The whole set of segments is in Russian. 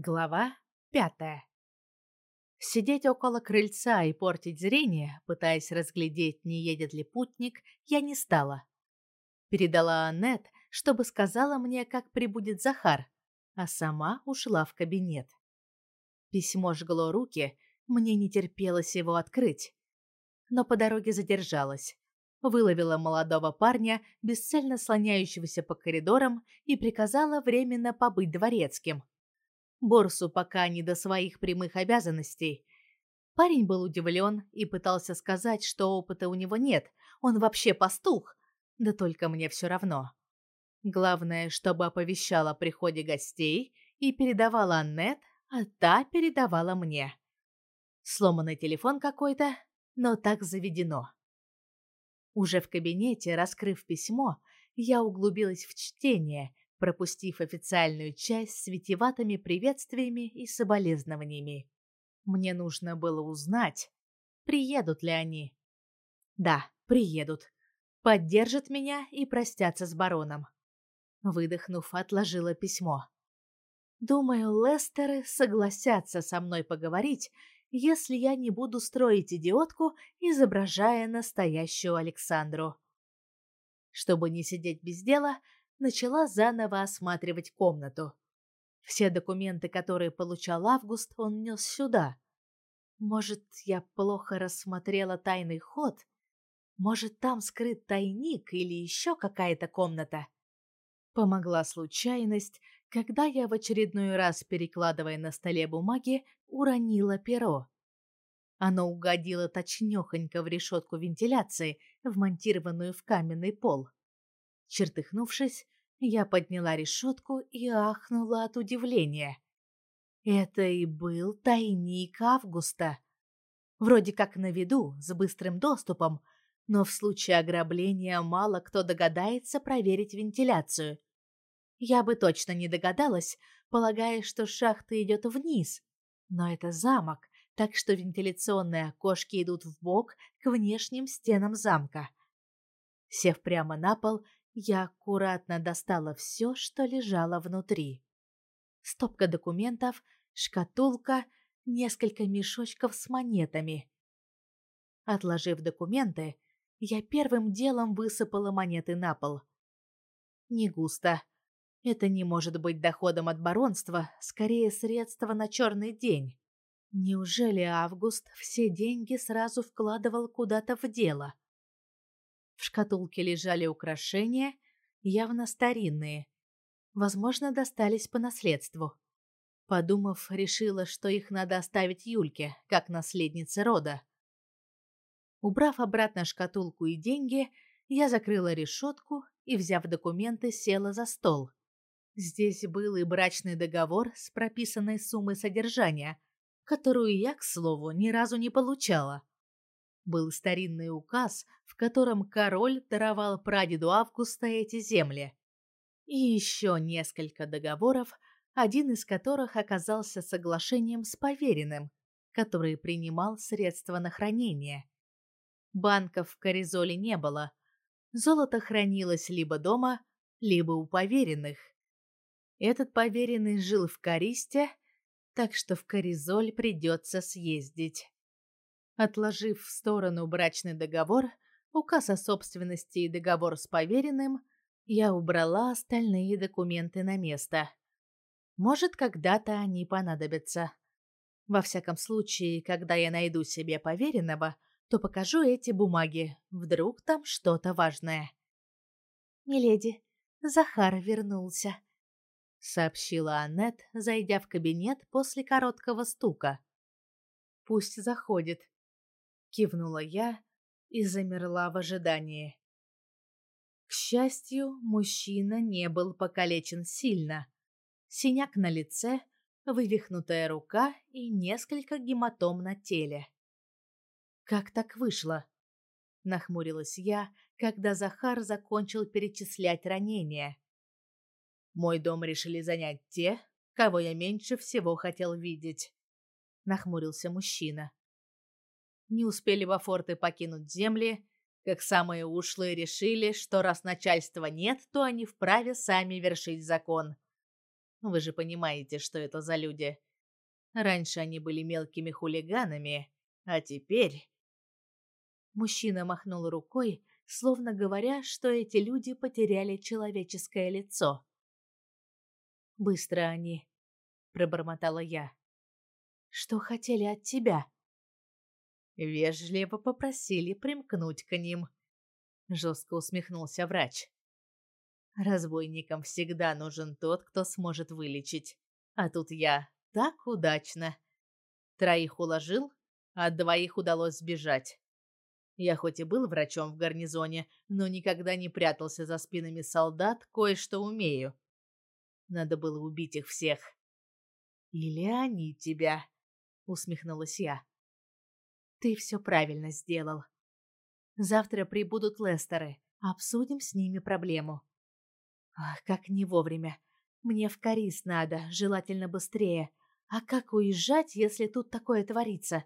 Глава пятая. Сидеть около крыльца и портить зрение, пытаясь разглядеть, не едет ли путник, я не стала. Передала Аннет, чтобы сказала мне, как прибудет Захар, а сама ушла в кабинет. Письмо жгло руки, мне не терпелось его открыть. Но по дороге задержалась. Выловила молодого парня, бесцельно слоняющегося по коридорам, и приказала временно побыть дворецким. Борсу пока не до своих прямых обязанностей. Парень был удивлен и пытался сказать, что опыта у него нет, он вообще пастух. Да только мне все равно. Главное, чтобы оповещала о приходе гостей и передавала Аннет, а та передавала мне. Сломанный телефон какой-то, но так заведено. Уже в кабинете, раскрыв письмо, я углубилась в чтение пропустив официальную часть с витиеватыми приветствиями и соболезнованиями. Мне нужно было узнать, приедут ли они. Да, приедут. Поддержат меня и простятся с бароном. Выдохнув, отложила письмо. Думаю, Лестеры согласятся со мной поговорить, если я не буду строить идиотку, изображая настоящую Александру. Чтобы не сидеть без дела, начала заново осматривать комнату. Все документы, которые получал Август, он нес сюда. Может, я плохо рассмотрела тайный ход? Может, там скрыт тайник или еще какая-то комната? Помогла случайность, когда я в очередной раз, перекладывая на столе бумаги, уронила перо. Оно угодило точнёхонько в решетку вентиляции, вмонтированную в каменный пол. Чертыхнувшись, я подняла решетку и ахнула от удивления. Это и был тайник Августа. Вроде как на виду, с быстрым доступом, но в случае ограбления мало кто догадается проверить вентиляцию. Я бы точно не догадалась, полагая, что шахта идет вниз. Но это замок, так что вентиляционные окошки идут в бок к внешним стенам замка. Сев прямо на пол, я аккуратно достала все, что лежало внутри. Стопка документов, шкатулка, несколько мешочков с монетами. Отложив документы, я первым делом высыпала монеты на пол. Не густо. Это не может быть доходом от баронства, скорее средство на черный день. Неужели Август все деньги сразу вкладывал куда-то в дело? В шкатулке лежали украшения, явно старинные. Возможно, достались по наследству. Подумав, решила, что их надо оставить Юльке, как наследнице рода. Убрав обратно шкатулку и деньги, я закрыла решетку и, взяв документы, села за стол. Здесь был и брачный договор с прописанной суммой содержания, которую я, к слову, ни разу не получала был старинный указ, в котором король даровал прадеду Августа эти земли. И еще несколько договоров, один из которых оказался соглашением с поверенным, который принимал средства на хранение. Банков в Коризоле не было. Золото хранилось либо дома, либо у поверенных. Этот поверенный жил в Користе, так что в Коризоль придется съездить. Отложив в сторону брачный договор, указ о собственности и договор с поверенным, я убрала остальные документы на место. Может, когда-то они понадобятся. Во всяком случае, когда я найду себе поверенного, то покажу эти бумаги. Вдруг там что-то важное. «Миледи, Захар вернулся», — сообщила Аннет, зайдя в кабинет после короткого стука. «Пусть заходит», кивнула я и замерла в ожидании. К счастью, мужчина не был покалечен сильно. Синяк на лице, вывихнутая рука и несколько гематом на теле. Как так вышло? нахмурилась я, когда Захар закончил перечислять ранения. Мой дом решили занять те, кого я меньше всего хотел видеть, нахмурился мужчина. Не успели во форты покинуть земли, как самые ушлые решили, что раз начальства нет, то они вправе сами вершить закон. Вы же понимаете, что это за люди. Раньше они были мелкими хулиганами, а теперь...» Мужчина махнул рукой, словно говоря, что эти люди потеряли человеческое лицо. «Быстро они», — пробормотала я. «Что хотели от тебя?» Вежливо попросили примкнуть к ним. Жестко усмехнулся врач. Разбойникам всегда нужен тот, кто сможет вылечить. А тут я так удачно. Троих уложил, а двоих удалось сбежать. Я хоть и был врачом в гарнизоне, но никогда не прятался за спинами солдат, кое-что умею. Надо было убить их всех. Или они тебя, усмехнулась я. Ты все правильно сделал. Завтра прибудут Лестеры, обсудим с ними проблему. Ах, как не вовремя. Мне в Карис надо, желательно быстрее. А как уезжать, если тут такое творится?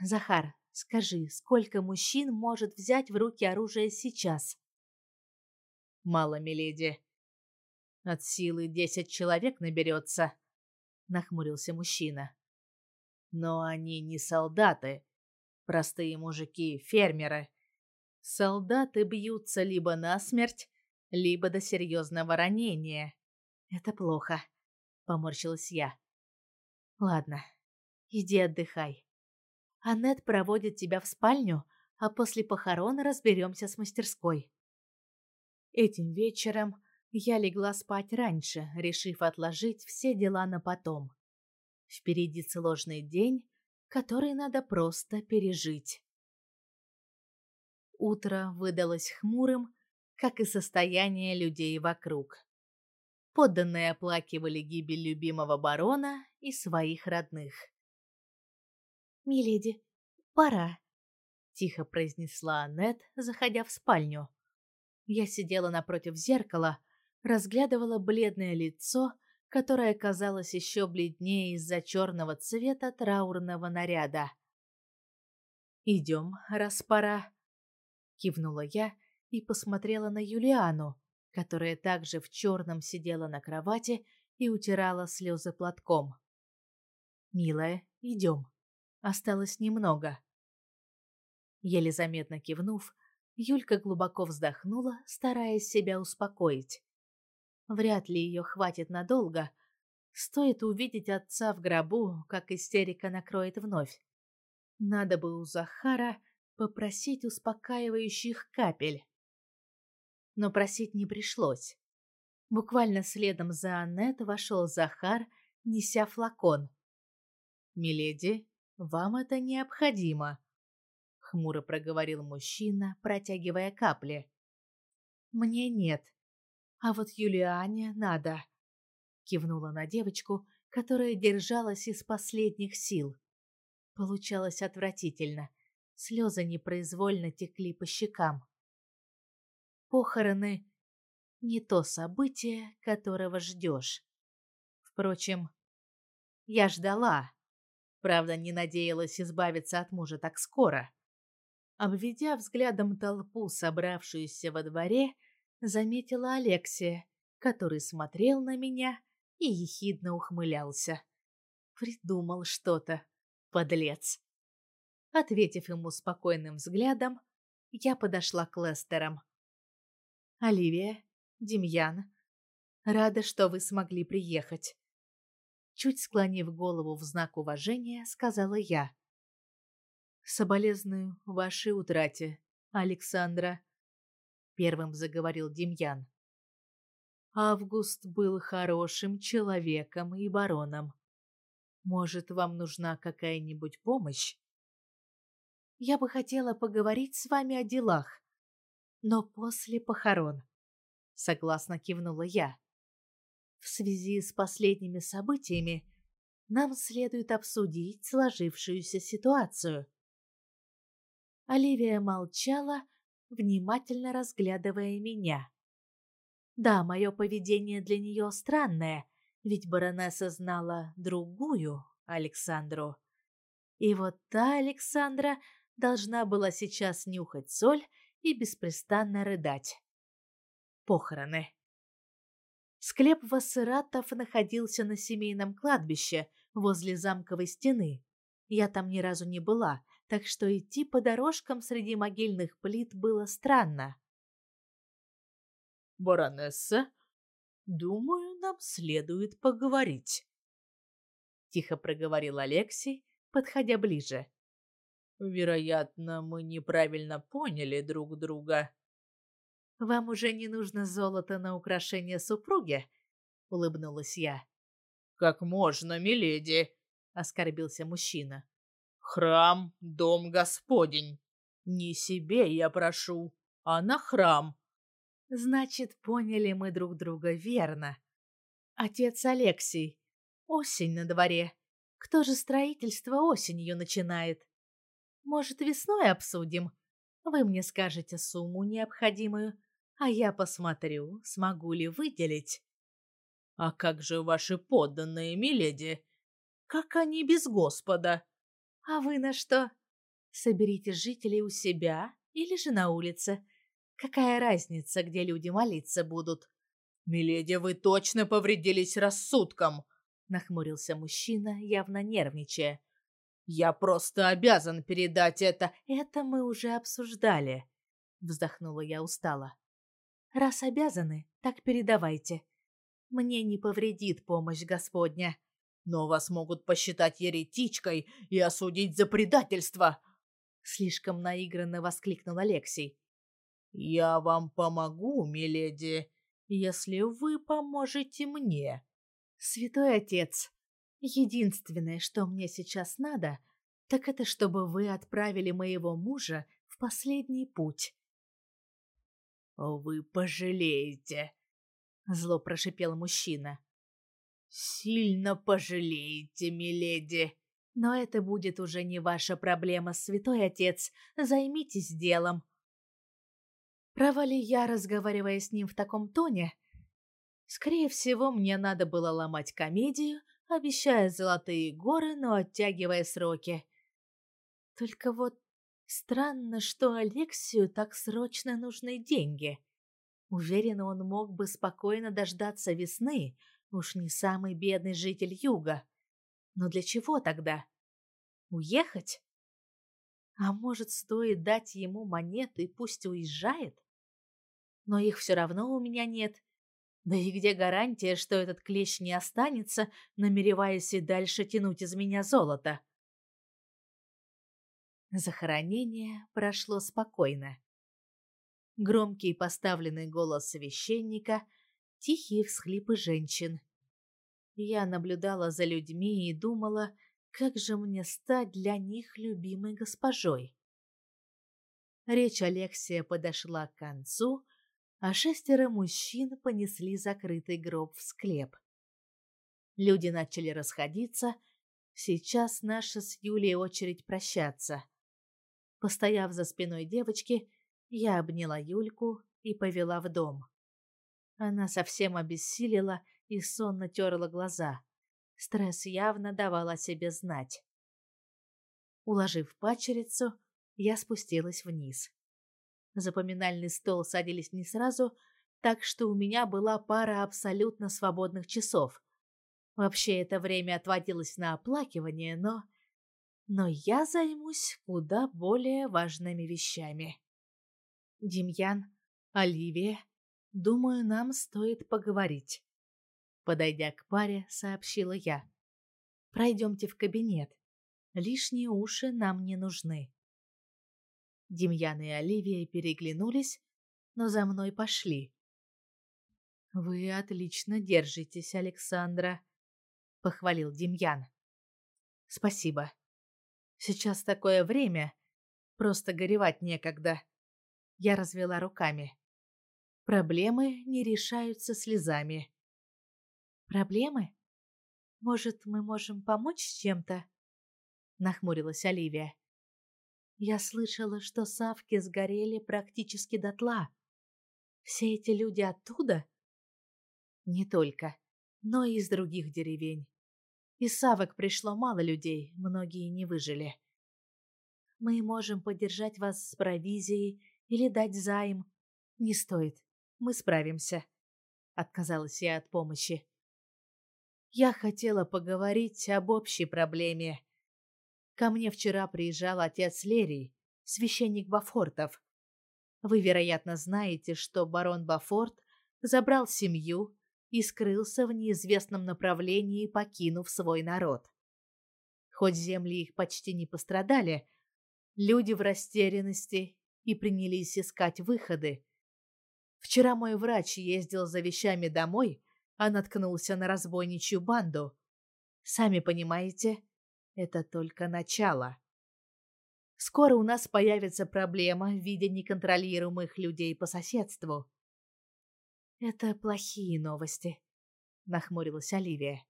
Захар, скажи, сколько мужчин может взять в руки оружие сейчас? Мало, миледи. От силы десять человек наберется, нахмурился мужчина. Но они не солдаты, простые мужики, фермеры. Солдаты бьются либо насмерть, либо до серьезного ранения. Это плохо, поморщилась я. Ладно, иди отдыхай. Аннет проводит тебя в спальню, а после похорон разберемся с мастерской. Этим вечером я легла спать раньше, решив отложить все дела на потом. Впереди сложный день, который надо просто пережить. Утро выдалось хмурым, как и состояние людей вокруг. Подданные оплакивали гибель любимого барона и своих родных. «Миледи, пора», — тихо произнесла Аннет, заходя в спальню. Я сидела напротив зеркала, разглядывала бледное лицо, которое казалось еще бледнее из-за черного цвета траурного наряда. «Идем, раз пора», — кивнула я и посмотрела на Юлиану, которая также в черном сидела на кровати и утирала слезы платком. «Милая, идем. Осталось немного». Еле заметно кивнув, Юлька глубоко вздохнула, стараясь себя успокоить. Вряд ли ее хватит надолго. Стоит увидеть отца в гробу, как истерика накроет вновь. Надо бы у Захара попросить успокаивающих капель но просить не пришлось. Буквально следом за Аннет вошел Захар, неся флакон. «Миледи, вам это необходимо», — хмуро проговорил мужчина, протягивая капли. «Мне нет, а вот Юлиане надо», — кивнула на девочку, которая держалась из последних сил. Получалось отвратительно. Слезы непроизвольно текли по щекам. Похороны — не то событие, которого ждешь. Впрочем, я ждала. Правда, не надеялась избавиться от мужа так скоро. Обведя взглядом толпу, собравшуюся во дворе, заметила Алексия, который смотрел на меня и ехидно ухмылялся. Придумал что-то, подлец. Ответив ему спокойным взглядом, я подошла к Лестерам. Оливия, Демьян, рада, что вы смогли приехать. Чуть склонив голову в знак уважения, сказала я. Соболезную вашей утрате, Александра, первым заговорил Демьян. Август был хорошим человеком и бароном. Может, вам нужна какая-нибудь помощь? Я бы хотела поговорить с вами о делах, но после похорон. Согласно кивнула я. В связи с последними событиями нам следует обсудить сложившуюся ситуацию. Оливия молчала, внимательно разглядывая меня. Да, мое поведение для нее странное, ведь баронесса знала другую Александру. И вот та Александра должна была сейчас нюхать соль и беспрестанно рыдать. Похороны. Склеп Вассератов находился на семейном кладбище возле замковой стены. Я там ни разу не была, так что идти по дорожкам среди могильных плит было странно. «Баронесса, думаю, нам следует поговорить», — тихо проговорил Алексей, подходя ближе. «Вероятно, мы неправильно поняли друг друга». «Вам уже не нужно золото на украшение супруги?» — улыбнулась я. «Как можно, миледи?» — оскорбился мужчина. «Храм — дом Господень. Не себе я прошу, а на храм». «Значит, поняли мы друг друга верно. Отец Алексей, осень на дворе. Кто же строительство осенью начинает? Может, весной обсудим? Вы мне скажете сумму необходимую, а я посмотрю, смогу ли выделить. А как же ваши подданные, миледи? Как они без Господа? А вы на что? Соберите жителей у себя или же на улице. Какая разница, где люди молиться будут? Миледи, вы точно повредились рассудком, нахмурился мужчина, явно нервничая. Я просто обязан передать это. Это мы уже обсуждали, вздохнула я устало. Раз обязаны, так передавайте. Мне не повредит помощь Господня. Но вас могут посчитать еретичкой и осудить за предательство. Слишком наигранно воскликнул Алексей. Я вам помогу, миледи, если вы поможете мне. Святой отец, единственное, что мне сейчас надо, так это чтобы вы отправили моего мужа в последний путь. Вы пожалеете, зло прошипел мужчина. Сильно пожалеете, миледи. Но это будет уже не ваша проблема, святой отец. Займитесь делом. Права ли я, разговаривая с ним в таком тоне? Скорее всего, мне надо было ломать комедию, обещая золотые горы, но оттягивая сроки. Только вот Странно, что Алексию так срочно нужны деньги. Уверена, он мог бы спокойно дождаться весны, уж не самый бедный житель юга. Но для чего тогда? Уехать? А может, стоит дать ему монеты и пусть уезжает? Но их все равно у меня нет. Да и где гарантия, что этот клещ не останется, намереваясь и дальше тянуть из меня золото? Захоронение прошло спокойно. Громкий поставленный голос священника, тихие всхлипы женщин. Я наблюдала за людьми и думала, как же мне стать для них любимой госпожой. Речь Алексия подошла к концу, а шестеро мужчин понесли закрытый гроб в склеп. Люди начали расходиться. Сейчас наша с Юлей очередь прощаться. Постояв за спиной девочки, я обняла Юльку и повела в дом. Она совсем обессилила и сонно терла глаза. Стресс явно давал о себе знать. Уложив пачерицу, я спустилась вниз. За поминальный стол садились не сразу, так что у меня была пара абсолютно свободных часов. Вообще это время отводилось на оплакивание, но но я займусь куда более важными вещами. Демьян, Оливия, думаю, нам стоит поговорить. Подойдя к паре, сообщила я. Пройдемте в кабинет. Лишние уши нам не нужны. Демьян и Оливия переглянулись, но за мной пошли. Вы отлично держитесь, Александра, похвалил Демьян. Спасибо. Сейчас такое время, просто горевать некогда. Я развела руками. Проблемы не решаются слезами. Проблемы? Может, мы можем помочь чем-то? Нахмурилась Оливия. Я слышала, что савки сгорели практически дотла. Все эти люди оттуда? Не только, но и из других деревень. Из Савок пришло мало людей, многие не выжили. Мы можем поддержать вас с провизией или дать займ. Не стоит, мы справимся. отказалась я от помощи. Я хотела поговорить об общей проблеме. Ко мне вчера приезжал отец Лерий, священник Бафортов. Вы, вероятно, знаете, что барон Бафорт забрал семью и скрылся в неизвестном направлении, покинув свой народ. Хоть земли их почти не пострадали, люди в растерянности и принялись искать выходы. Вчера мой врач ездил за вещами домой, а наткнулся на разбойничью банду. Сами понимаете, это только начало. Скоро у нас появится проблема в виде неконтролируемых людей по соседству. Это плохие новости, нахмурилась Оливия.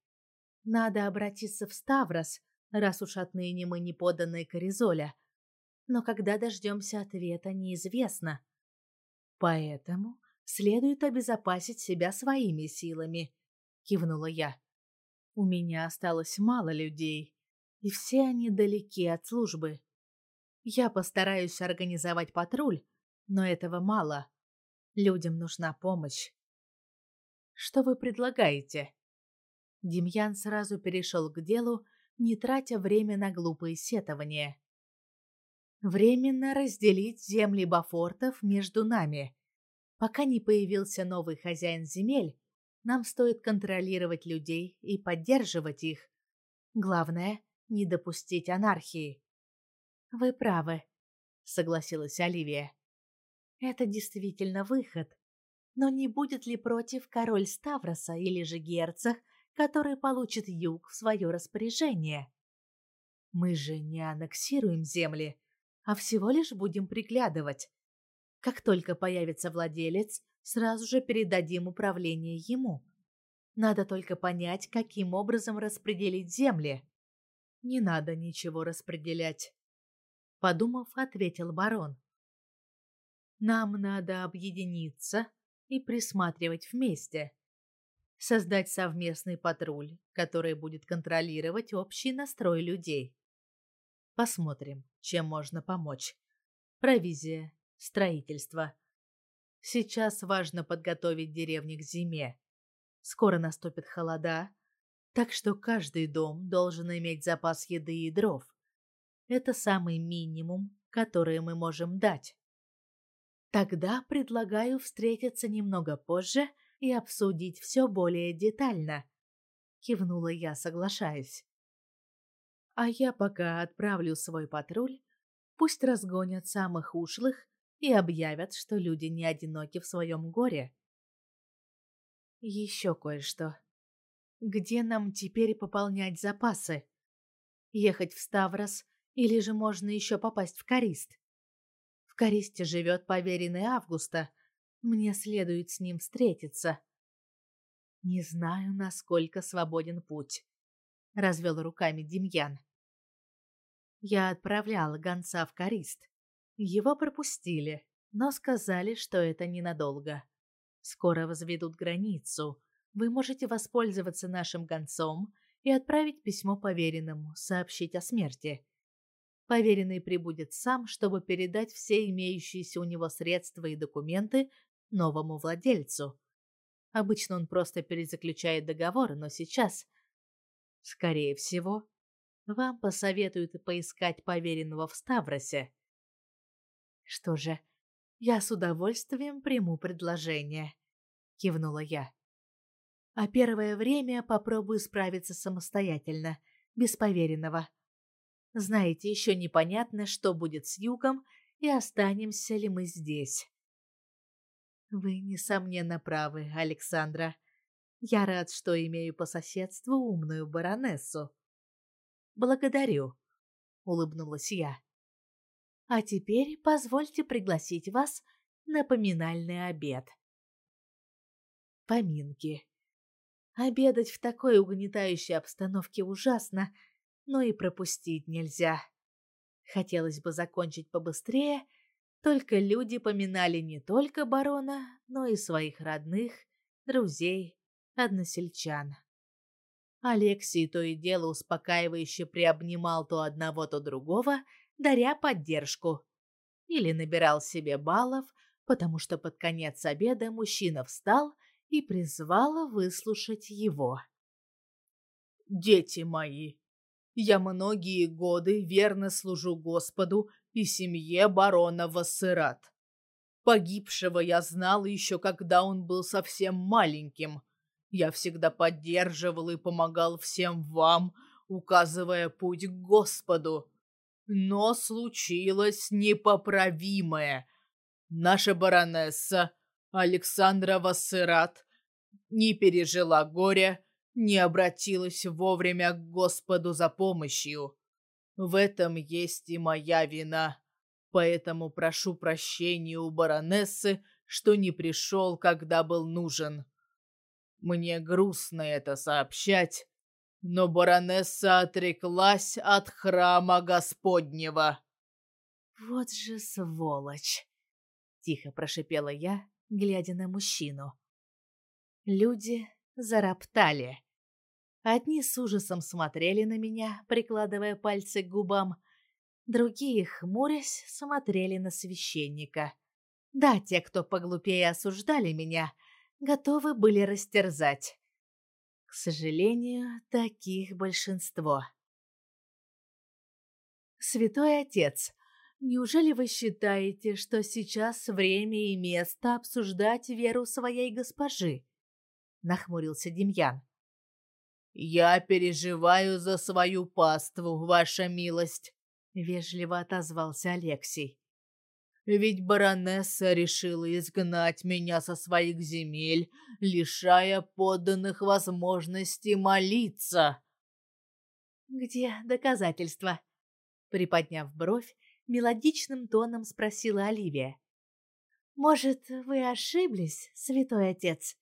Надо обратиться в Ставрос, раз уж отныне мы не поданные Коризоля. Но когда дождемся ответа, неизвестно. Поэтому следует обезопасить себя своими силами, кивнула я. У меня осталось мало людей, и все они далеки от службы. Я постараюсь организовать патруль, но этого мало. Людям нужна помощь. Что вы предлагаете? Демьян сразу перешел к делу, не тратя время на глупые сетования. Временно разделить земли Бафортов между нами. Пока не появился новый хозяин земель, нам стоит контролировать людей и поддерживать их. Главное не допустить анархии. Вы правы, согласилась Оливия. Это действительно выход. Но не будет ли против король Ставроса или же герцог, который получит юг в свое распоряжение? Мы же не аннексируем земли, а всего лишь будем приглядывать. Как только появится владелец, сразу же передадим управление ему. Надо только понять, каким образом распределить земли. Не надо ничего распределять, подумав, ответил барон. Нам надо объединиться и присматривать вместе. Создать совместный патруль, который будет контролировать общий настрой людей. Посмотрим, чем можно помочь. Провизия, строительство. Сейчас важно подготовить деревни к зиме. Скоро наступит холода, так что каждый дом должен иметь запас еды и дров. Это самый минимум, который мы можем дать. Тогда предлагаю встретиться немного позже и обсудить все более детально. Кивнула я, соглашаясь. А я пока отправлю свой патруль, пусть разгонят самых ушлых и объявят, что люди не одиноки в своем горе. Еще кое-что. Где нам теперь пополнять запасы? Ехать в Ставрос или же можно еще попасть в Карист? В Каристе живет поверенный Августа. Мне следует с ним встретиться. Не знаю, насколько свободен путь. Развел руками Демьян. Я отправляла гонца в Карист. Его пропустили, но сказали, что это ненадолго. Скоро возведут границу, вы можете воспользоваться нашим гонцом и отправить письмо поверенному, сообщить о смерти. Поверенный прибудет сам, чтобы передать все имеющиеся у него средства и документы новому владельцу. Обычно он просто перезаключает договор, но сейчас, скорее всего, вам посоветуют поискать поверенного в Ставросе. Что же, я с удовольствием приму предложение, кивнула я а первое время попробую справиться самостоятельно, без поверенного. Знаете, еще непонятно, что будет с югом и останемся ли мы здесь. Вы, несомненно, правы, Александра. Я рад, что имею по соседству умную баронессу. Благодарю, улыбнулась я. А теперь позвольте пригласить вас на поминальный обед. Поминки. Обедать в такой угнетающей обстановке ужасно, но и пропустить нельзя. Хотелось бы закончить побыстрее, только люди поминали не только барона, но и своих родных, друзей, односельчан. Алексей то и дело успокаивающе приобнимал то одного, то другого, даря поддержку. Или набирал себе баллов, потому что под конец обеда мужчина встал и призвала выслушать его. «Дети мои, я многие годы верно служу Господу и семье барона Вассерат. Погибшего я знал еще, когда он был совсем маленьким. Я всегда поддерживал и помогал всем вам, указывая путь к Господу. Но случилось непоправимое. Наша баронесса Александра Вассерат не пережила горя, не обратилась вовремя к Господу за помощью. В этом есть и моя вина. Поэтому прошу прощения у баронессы, что не пришел, когда был нужен. Мне грустно это сообщать, но баронесса отреклась от храма Господнего. «Вот же сволочь!» — тихо прошипела я, глядя на мужчину. Люди зароптали. Одни с ужасом смотрели на меня, прикладывая пальцы к губам, другие, хмурясь, смотрели на священника. Да, те, кто поглупее осуждали меня, готовы были растерзать. К сожалению, таких большинство. Святой Отец, неужели вы считаете, что сейчас время и место обсуждать веру своей госпожи? Нахмурился Демьян. «Я переживаю за свою паству, ваша милость», — вежливо отозвался Алексей. «Ведь баронесса решила изгнать меня со своих земель, лишая подданных возможности молиться». «Где доказательства?» Приподняв бровь, мелодичным тоном спросила Оливия. «Может, вы ошиблись, святой отец?»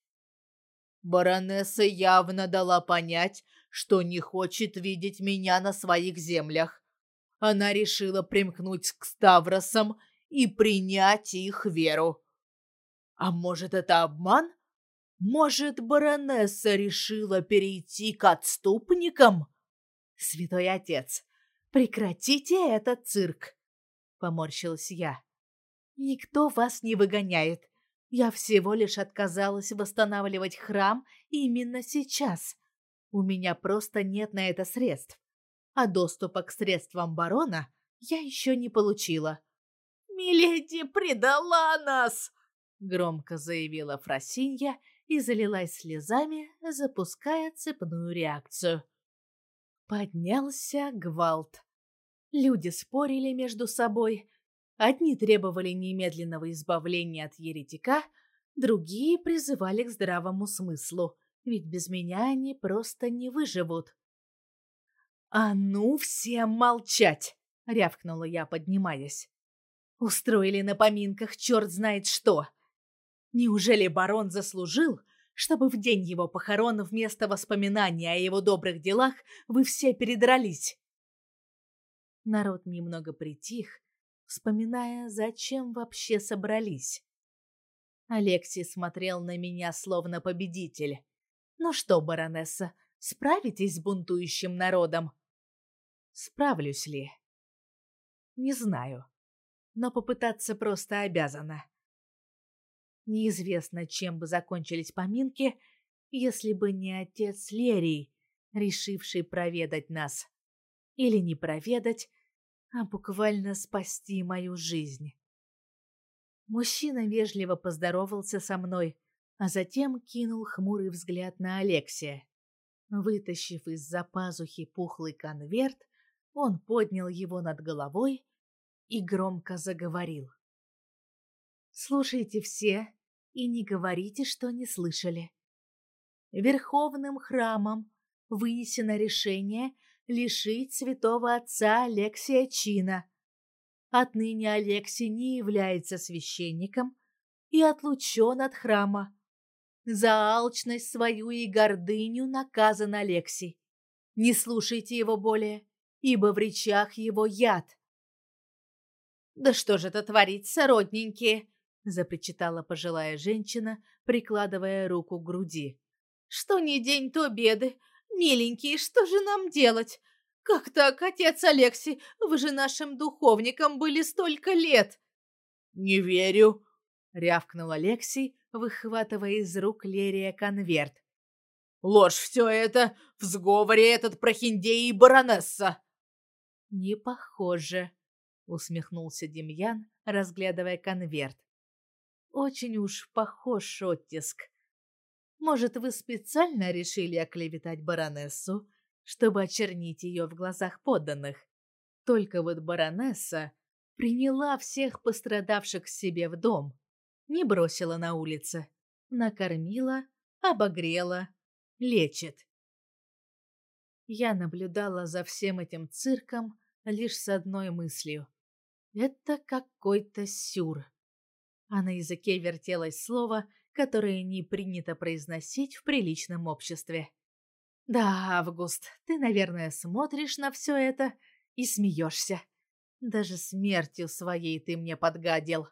Баронесса явно дала понять, что не хочет видеть меня на своих землях. Она решила примкнуть к Ставросам и принять их веру. А может, это обман? Может, баронесса решила перейти к отступникам? Святой отец, прекратите этот цирк, поморщилась я. Никто вас не выгоняет. Я всего лишь отказалась восстанавливать храм именно сейчас. У меня просто нет на это средств. А доступа к средствам барона я еще не получила. «Миледи предала нас!» — громко заявила Фросинья и залилась слезами, запуская цепную реакцию. Поднялся гвалт. Люди спорили между собой, Одни требовали немедленного избавления от еретика, другие призывали к здравому смыслу, ведь без меня они просто не выживут. «А ну, всем молчать!» — рявкнула я, поднимаясь. «Устроили на поминках черт знает что! Неужели барон заслужил, чтобы в день его похорон вместо воспоминания о его добрых делах вы все передрались?» Народ немного притих, вспоминая, зачем вообще собрались. Алексей смотрел на меня словно победитель. «Ну что, баронесса, справитесь с бунтующим народом?» «Справлюсь ли?» «Не знаю, но попытаться просто обязана». Неизвестно, чем бы закончились поминки, если бы не отец Лерий, решивший проведать нас. Или не проведать, а буквально спасти мою жизнь. Мужчина вежливо поздоровался со мной, а затем кинул хмурый взгляд на Алексия. Вытащив из-за пазухи пухлый конверт, он поднял его над головой и громко заговорил. «Слушайте все и не говорите, что не слышали. Верховным храмом вынесено решение лишить святого отца Алексия чина. Отныне Алексий не является священником и отлучен от храма. За алчность свою и гордыню наказан Алексий. Не слушайте его более, ибо в речах его яд. «Да что же это творится, родненькие?» — запричитала пожилая женщина, прикладывая руку к груди. «Что ни день, то беды, «Миленький, что же нам делать? Как так, отец Алексей? Вы же нашим духовником были столько лет!» «Не верю!» — рявкнул Алексей, выхватывая из рук Лерия конверт. «Ложь все это! В сговоре этот прохиндей и баронесса!» «Не похоже», — усмехнулся Демьян, разглядывая конверт. «Очень уж похож оттиск. Может, вы специально решили оклеветать баронессу, чтобы очернить ее в глазах подданных? Только вот баронесса приняла всех пострадавших к себе в дом, не бросила на улице, накормила, обогрела, лечит. Я наблюдала за всем этим цирком лишь с одной мыслью. Это какой-то сюр. А на языке вертелось слово, которое не принято произносить в приличном обществе. Да, Август, ты, наверное, смотришь на все это и смеешься. Даже смертью своей ты мне подгадил.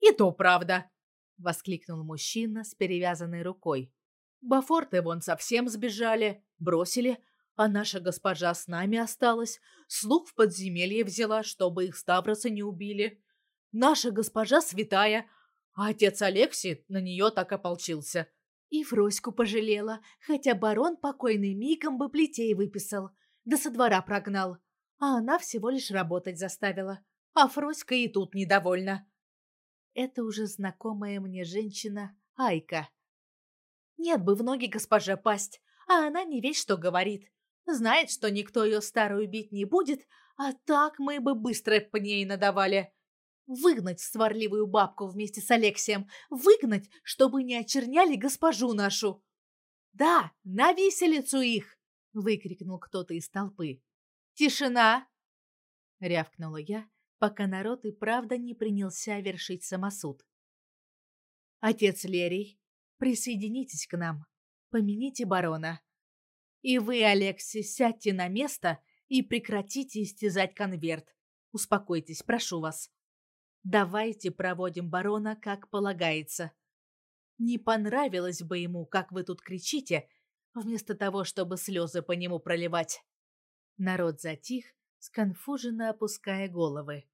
И то правда, воскликнул мужчина с перевязанной рукой. Бафорты вон совсем сбежали, бросили, а наша госпожа с нами осталась. Слух в подземелье взяла, чтобы их ставросы не убили. Наша госпожа святая, а отец Алексей на нее так ополчился. И Фроську пожалела, хотя барон покойный мигом бы плетей выписал, да со двора прогнал. А она всего лишь работать заставила. А Фроська и тут недовольна. Это уже знакомая мне женщина Айка. Нет бы в ноги госпоже пасть, а она не весь что говорит. Знает, что никто ее старую бить не будет, а так мы бы быстро по ней надавали. Выгнать сварливую бабку вместе с Алексием, выгнать, чтобы не очерняли госпожу нашу. Да, на виселицу их, выкрикнул кто-то из толпы. Тишина, рявкнула я, пока народ и правда не принялся вершить самосуд. Отец Лерий, присоединитесь к нам, помяните барона. И вы, Алексей, сядьте на место и прекратите истязать конверт. Успокойтесь, прошу вас. Давайте проводим барона, как полагается. Не понравилось бы ему, как вы тут кричите, вместо того, чтобы слезы по нему проливать. Народ затих, сконфуженно опуская головы.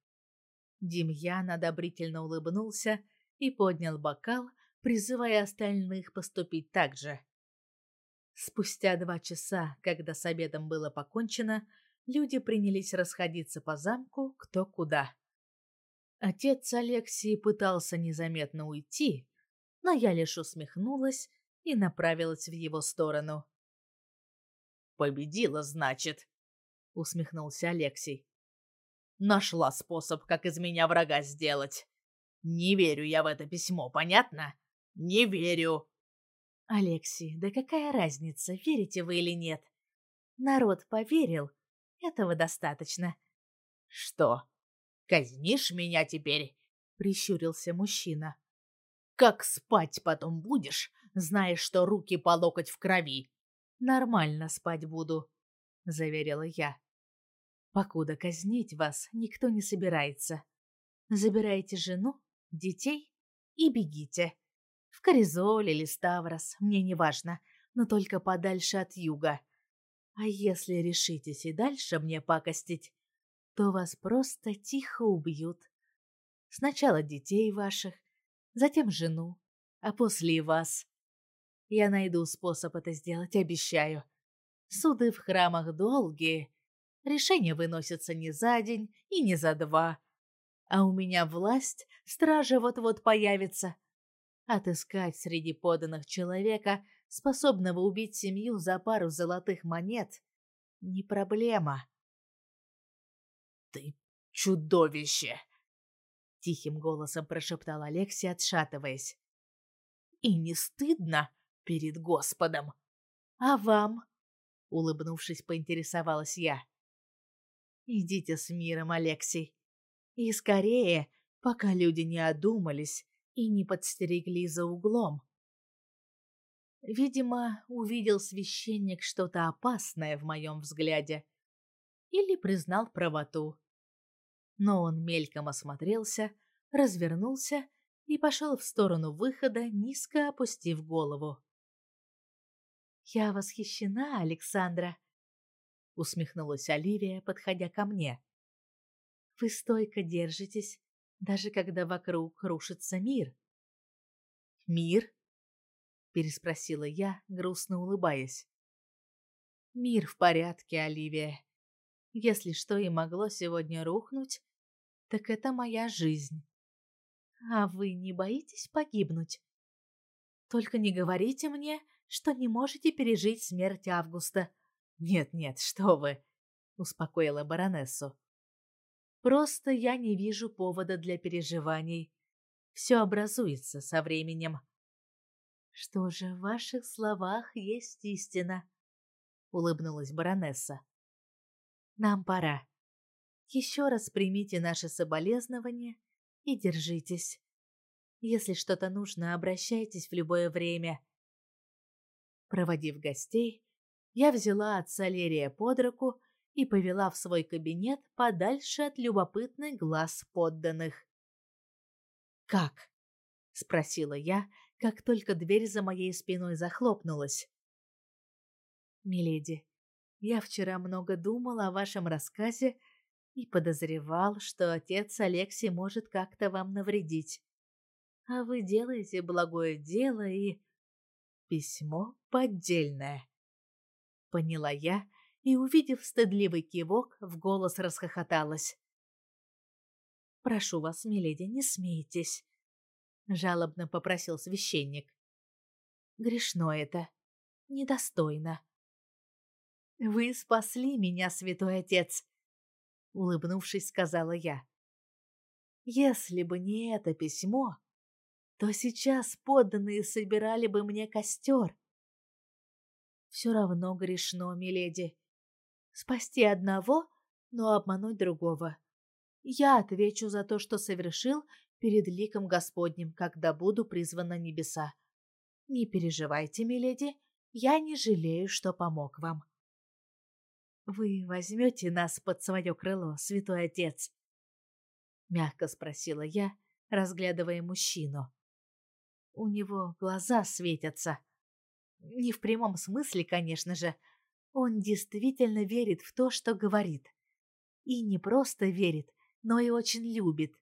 Демьян одобрительно улыбнулся и поднял бокал, призывая остальных поступить так же. Спустя два часа, когда с обедом было покончено, люди принялись расходиться по замку кто куда. Отец Алексии пытался незаметно уйти, но я лишь усмехнулась и направилась в его сторону. «Победила, значит», — усмехнулся Алексей. «Нашла способ, как из меня врага сделать. Не верю я в это письмо, понятно? Не верю!» Алексей, да какая разница, верите вы или нет? Народ поверил. Этого достаточно. Что, казнишь меня теперь? Прищурился мужчина. Как спать потом будешь, зная, что руки по локоть в крови? Нормально спать буду, заверила я. Покуда казнить вас никто не собирается. Забирайте жену, детей и бегите. В Коризоль или Ставрос, мне не важно, но только подальше от юга. А если решитесь и дальше мне пакостить, то вас просто тихо убьют. Сначала детей ваших, затем жену, а после и вас. Я найду способ это сделать, обещаю. Суды в храмах долгие, решения выносятся не за день и не за два. А у меня власть, стража вот-вот появится. Отыскать среди поданных человека, способного убить семью за пару золотых монет, не проблема. «Ты чудовище!» — тихим голосом прошептал Алексей, отшатываясь. «И не стыдно перед Господом?» «А вам?» — улыбнувшись, поинтересовалась я. «Идите с миром, Алексей. И скорее, пока люди не одумались и не подстерегли за углом. Видимо, увидел священник что-то опасное в моем взгляде или признал правоту. Но он мельком осмотрелся, развернулся и пошел в сторону выхода, низко опустив голову. «Я восхищена, Александра», — усмехнулась Оливия, подходя ко мне. «Вы стойко держитесь, даже когда вокруг рушится мир. Мир? переспросила я, грустно улыбаясь. Мир в порядке, Оливия. Если что и могло сегодня рухнуть, так это моя жизнь. А вы не боитесь погибнуть? Только не говорите мне, что не можете пережить смерть Августа. Нет-нет, что вы, успокоила баронессу. Просто я не вижу повода для переживаний. Все образуется со временем. Что же, в ваших словах есть истина, улыбнулась баронесса. Нам пора. Еще раз примите наши соболезнования и держитесь. Если что-то нужно, обращайтесь в любое время. Проводив гостей, я взяла отца Лерия под руку и повела в свой кабинет подальше от любопытных глаз подданных. «Как?» — спросила я, как только дверь за моей спиной захлопнулась. «Миледи, я вчера много думала о вашем рассказе и подозревал, что отец Алексей может как-то вам навредить. А вы делаете благое дело и... Письмо поддельное. Поняла я и, увидев стыдливый кивок, в голос расхохоталась. «Прошу вас, миледи, не смейтесь», — жалобно попросил священник. «Грешно это, недостойно». «Вы спасли меня, святой отец», — улыбнувшись, сказала я. «Если бы не это письмо, то сейчас подданные собирали бы мне костер. Все равно грешно, миледи. Спасти одного, но обмануть другого. Я отвечу за то, что совершил перед ликом Господним, когда буду призван на небеса. Не переживайте, миледи, я не жалею, что помог вам. Вы возьмете нас под свое крыло, святой отец? Мягко спросила я, разглядывая мужчину. У него глаза светятся. Не в прямом смысле, конечно же. Он действительно верит в то, что говорит. И не просто верит, но и очень любит.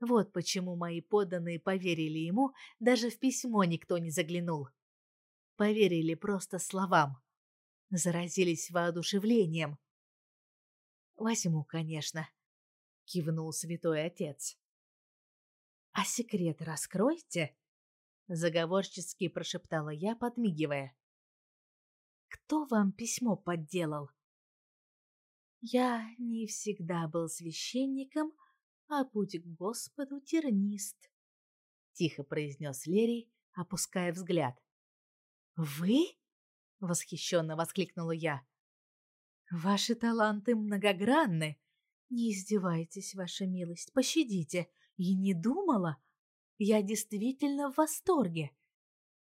Вот почему мои подданные поверили ему, даже в письмо никто не заглянул. Поверили просто словам. Заразились воодушевлением. «Возьму, конечно», — кивнул святой отец. «А секрет раскройте?» заговорчески прошептала я, подмигивая. Кто вам письмо подделал? Я не всегда был священником, а путь к Господу тернист, тихо произнес Лерий, опуская взгляд. Вы? восхищенно воскликнула я. Ваши таланты многогранны. Не издевайтесь, ваша милость, пощадите. И не думала, я действительно в восторге.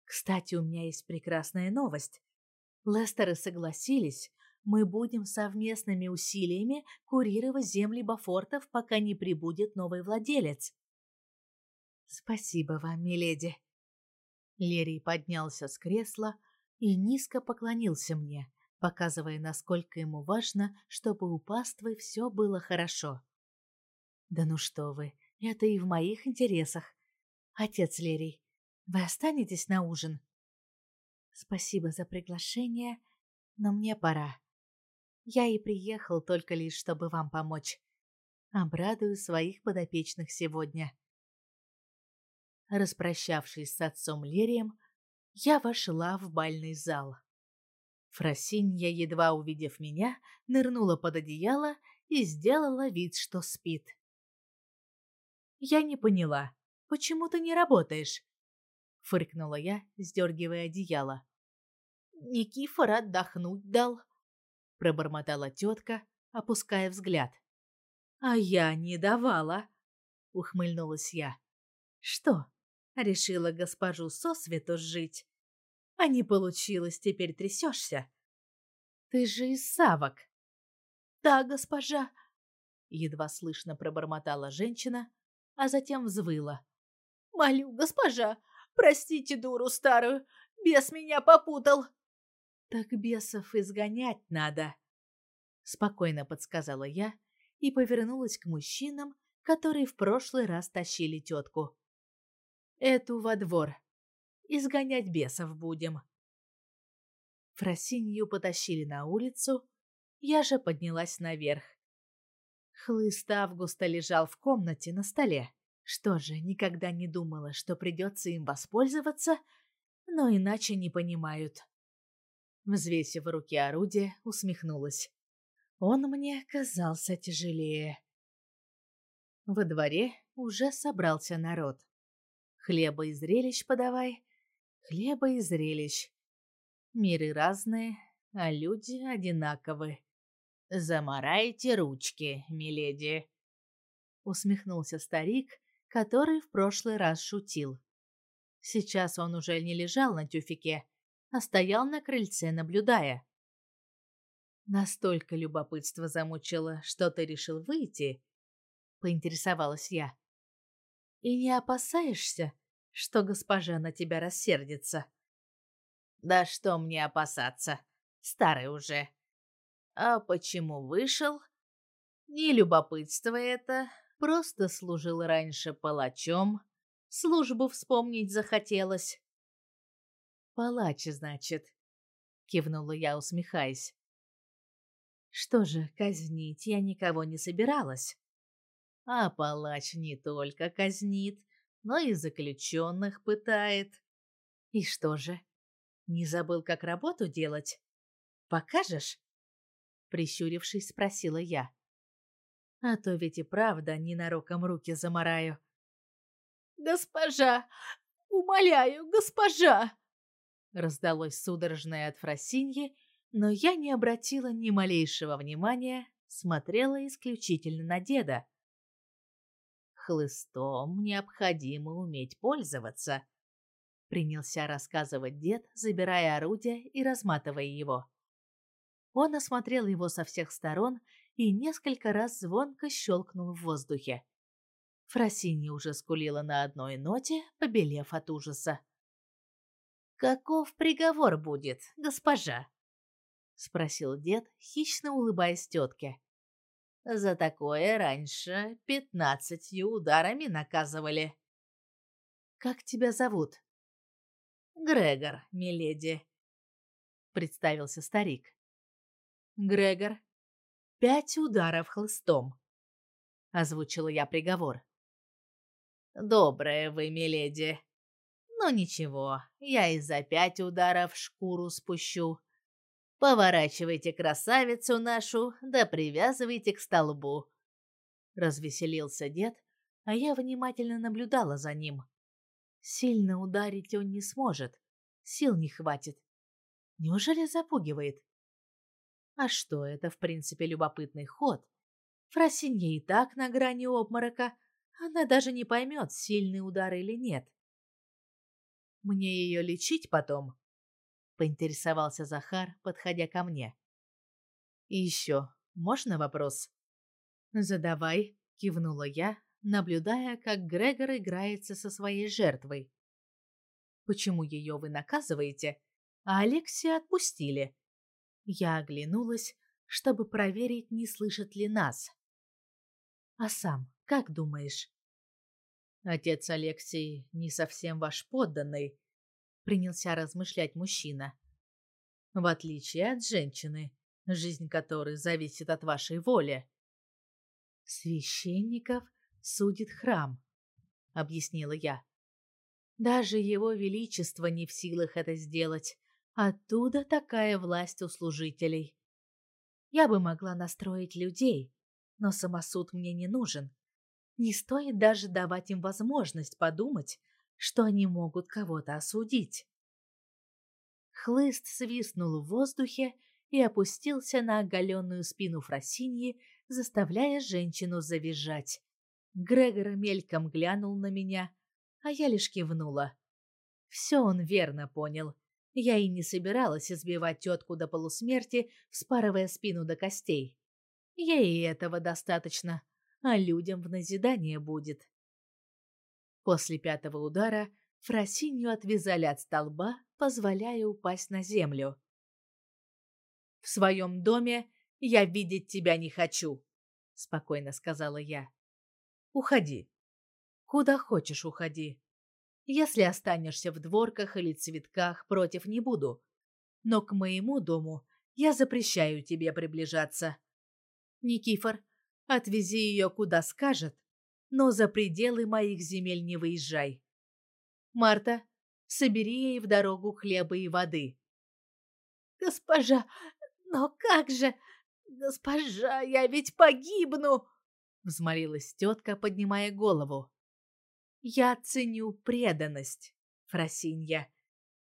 Кстати, у меня есть прекрасная новость. Лестеры согласились, мы будем совместными усилиями курировать земли Бафортов, пока не прибудет новый владелец. Спасибо вам, миледи. Лерий поднялся с кресла и низко поклонился мне, показывая, насколько ему важно, чтобы у паствы все было хорошо. Да ну что вы, это и в моих интересах. Отец Лерий, вы останетесь на ужин? Спасибо за приглашение, но мне пора. Я и приехал только лишь, чтобы вам помочь. Обрадую своих подопечных сегодня. Распрощавшись с отцом Лерием, я вошла в бальный зал. Фросинья, едва увидев меня, нырнула под одеяло и сделала вид, что спит. Я не поняла, Почему ты не работаешь? Фыркнула я, сдергивая одеяло. Никифор отдохнуть дал, пробормотала тетка, опуская взгляд. А я не давала, ухмыльнулась я. Что, решила госпожу сосвету жить? А не получилось, теперь трясешься? Ты же из савок. Да, госпожа, едва слышно пробормотала женщина, а затем взвыла. Молю, госпожа, простите дуру старую, бес меня попутал. Так бесов изгонять надо, спокойно подсказала я и повернулась к мужчинам, которые в прошлый раз тащили тетку. Эту во двор. Изгонять бесов будем. Фросинью потащили на улицу, я же поднялась наверх. Хлыст Августа лежал в комнате на столе. Что же, никогда не думала, что придется им воспользоваться, но иначе не понимают. Взвесив в руке орудие, усмехнулась. Он мне казался тяжелее. Во дворе уже собрался народ. Хлеба и зрелищ подавай, хлеба и зрелищ. Миры разные, а люди одинаковы. Замарайте ручки, миледи. Усмехнулся старик, который в прошлый раз шутил. Сейчас он уже не лежал на тюфике, а стоял на крыльце, наблюдая. Настолько любопытство замучило, что ты решил выйти, поинтересовалась я. И не опасаешься, что госпожа на тебя рассердится? Да что мне опасаться? Старый уже. А почему вышел? Не любопытство это, просто служил раньше палачом. Службу вспомнить захотелось. Палач, значит, кивнула я, усмехаясь. Что же, казнить я никого не собиралась. А палач не только казнит, но и заключенных пытает. И что же, не забыл, как работу делать? Покажешь? Прищурившись, спросила я. А то ведь и правда ненароком руки замараю. Госпожа, умоляю, госпожа! Раздалось судорожное от Фросиньи, но я не обратила ни малейшего внимания, смотрела исключительно на деда. Хлыстом необходимо уметь пользоваться, принялся рассказывать дед, забирая орудие и разматывая его. Он осмотрел его со всех сторон и несколько раз звонко щелкнул в воздухе. Фросинья уже скулила на одной ноте, побелев от ужаса. «Каков приговор будет, госпожа?» — спросил дед, хищно улыбаясь тетке. «За такое раньше пятнадцатью ударами наказывали». «Как тебя зовут?» Грегор, миледи, представился старик. Грегор, пять ударов хлыстом, озвучила я приговор. Добрая вы, миледи. Но ничего, я и за пять ударов шкуру спущу. Поворачивайте красавицу нашу, да привязывайте к столбу. Развеселился дед, а я внимательно наблюдала за ним. Сильно ударить он не сможет, сил не хватит. Неужели запугивает? А что, это в принципе любопытный ход. Фросинья и так на грани обморока, она даже не поймет, сильный удар или нет. Мне ее лечить потом? Поинтересовался Захар, подходя ко мне. И еще, можно вопрос? Задавай, кивнула я, наблюдая, как Грегор играется со своей жертвой. Почему ее вы наказываете, а Алексия отпустили? Я оглянулась, чтобы проверить, не слышит ли нас. А сам, как думаешь? Отец Алексей не совсем ваш подданный, принялся размышлять мужчина. В отличие от женщины, жизнь которой зависит от вашей воли. Священников судит храм, объяснила я. Даже его величество не в силах это сделать. Оттуда такая власть у служителей. Я бы могла настроить людей, но самосуд мне не нужен. Не стоит даже давать им возможность подумать, что они могут кого-то осудить. Хлыст свистнул в воздухе и опустился на оголенную спину Фросиньи, заставляя женщину завизжать. Грегор мельком глянул на меня, а я лишь кивнула. Все он верно понял. Я и не собиралась избивать тетку до полусмерти, вспарывая спину до костей. Ей этого достаточно, а людям в назидание будет. После пятого удара Фросинью отвязали от столба, позволяя упасть на землю. «В своем доме я видеть тебя не хочу», — спокойно сказала я. Уходи. Куда хочешь уходи. Если останешься в дворках или цветках, против не буду. Но к моему дому я запрещаю тебе приближаться. Никифор, отвези ее куда скажет, но за пределы моих земель не выезжай. Марта, собери ей в дорогу хлеба и воды. Госпожа, но как же? Госпожа, я ведь погибну! Взмолилась тетка, поднимая голову. Я ценю преданность, Фросинья,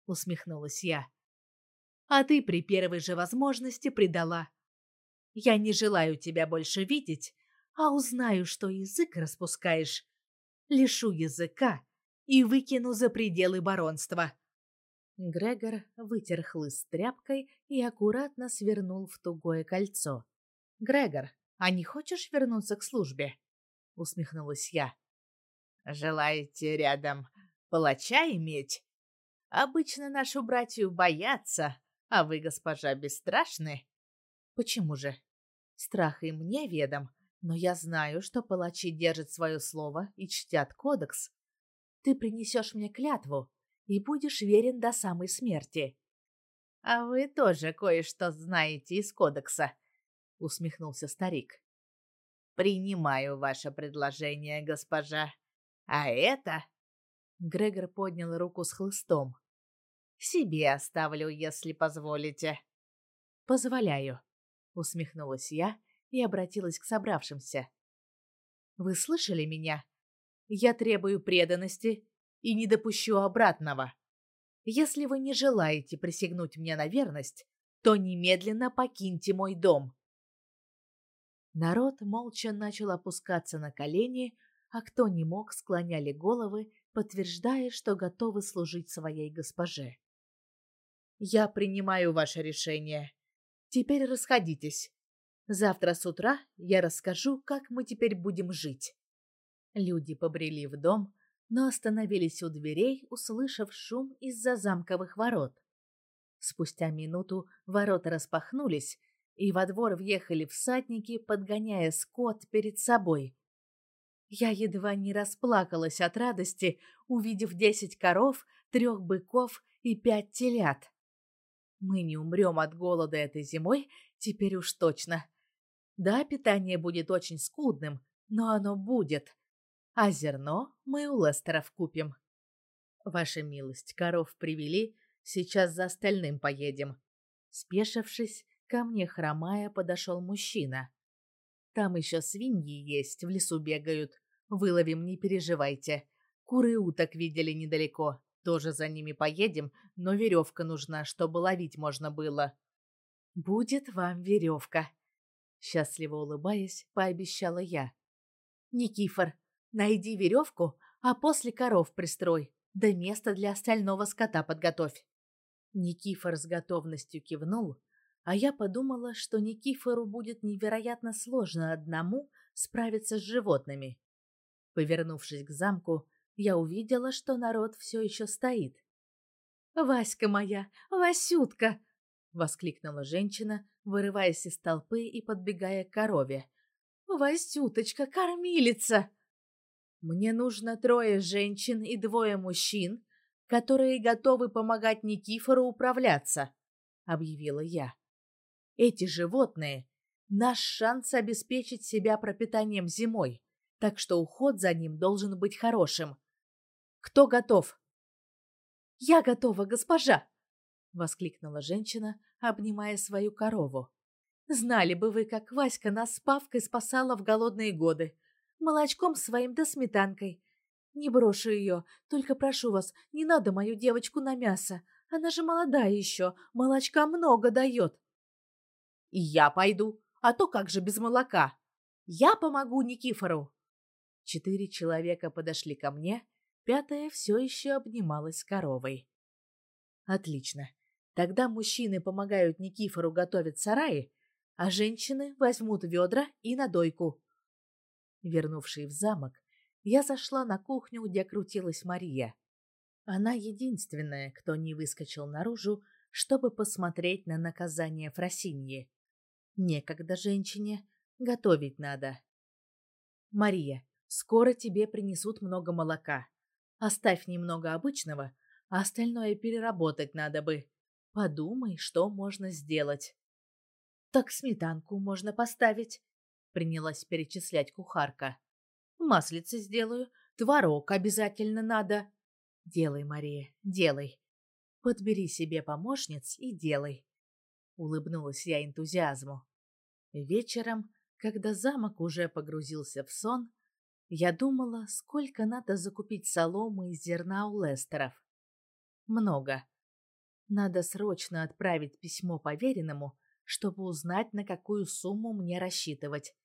усмехнулась я. А ты при первой же возможности предала. Я не желаю тебя больше видеть, а узнаю, что язык распускаешь. Лишу языка и выкину за пределы баронства. Грегор вытер хлыст тряпкой и аккуратно свернул в тугое кольцо. Грегор, а не хочешь вернуться к службе? усмехнулась я. Желаете рядом палача иметь? Обычно нашу братью боятся, а вы, госпожа, бесстрашны. Почему же? Страх и мне ведом, но я знаю, что палачи держат свое слово и чтят кодекс. Ты принесешь мне клятву и будешь верен до самой смерти. А вы тоже кое-что знаете из кодекса, усмехнулся старик. Принимаю ваше предложение, госпожа. А это...» Грегор поднял руку с хлыстом. «Себе оставлю, если позволите». «Позволяю», — усмехнулась я и обратилась к собравшимся. «Вы слышали меня? Я требую преданности и не допущу обратного. Если вы не желаете присягнуть мне на верность, то немедленно покиньте мой дом». Народ молча начал опускаться на колени, а кто не мог, склоняли головы, подтверждая, что готовы служить своей госпоже. «Я принимаю ваше решение. Теперь расходитесь. Завтра с утра я расскажу, как мы теперь будем жить». Люди побрели в дом, но остановились у дверей, услышав шум из-за замковых ворот. Спустя минуту ворота распахнулись, и во двор въехали всадники, подгоняя скот перед собой. Я едва не расплакалась от радости, увидев десять коров, трех быков и пять телят. Мы не умрем от голода этой зимой, теперь уж точно. Да, питание будет очень скудным, но оно будет. А зерно мы у Лестеров купим. Ваша милость, коров привели, сейчас за остальным поедем. Спешившись, ко мне хромая подошел мужчина. Там еще свиньи есть, в лесу бегают. Выловим, не переживайте. Куры уток видели недалеко. Тоже за ними поедем, но веревка нужна, чтобы ловить можно было. Будет вам веревка. Счастливо улыбаясь, пообещала я. Никифор, найди веревку, а после коров пристрой, да место для остального скота подготовь. Никифор с готовностью кивнул, а я подумала, что Никифору будет невероятно сложно одному справиться с животными. Повернувшись к замку, я увидела, что народ все еще стоит. «Васька моя! Васютка!» — воскликнула женщина, вырываясь из толпы и подбегая к корове. «Васюточка, кормилица!» «Мне нужно трое женщин и двое мужчин, которые готовы помогать Никифору управляться», — объявила я. «Эти животные — наш шанс обеспечить себя пропитанием зимой так что уход за ним должен быть хорошим. Кто готов? Я готова, госпожа, воскликнула женщина, обнимая свою корову. Знали бы вы, как Васька нас с Павкой спасала в голодные годы. Молочком своим да сметанкой. Не брошу ее, только прошу вас, не надо мою девочку на мясо. Она же молодая еще, молочка много дает. И я пойду, а то как же без молока? Я помогу Никифору. Четыре человека подошли ко мне, пятая все еще обнималась с коровой. Отлично. Тогда мужчины помогают Никифору готовить сараи, а женщины возьмут ведра и надойку. Вернувшись в замок, я зашла на кухню, где крутилась Мария. Она единственная, кто не выскочил наружу, чтобы посмотреть на наказание Фросиньи. Некогда женщине, готовить надо. Мария, Скоро тебе принесут много молока. Оставь немного обычного, а остальное переработать надо бы. Подумай, что можно сделать. Так сметанку можно поставить, принялась перечислять кухарка. Маслице сделаю, творог обязательно надо. Делай, Мария, делай. Подбери себе помощниц и делай. Улыбнулась я энтузиазму. Вечером, когда замок уже погрузился в сон, я думала, сколько надо закупить соломы и зерна у Лестеров. Много. Надо срочно отправить письмо поверенному, чтобы узнать, на какую сумму мне рассчитывать.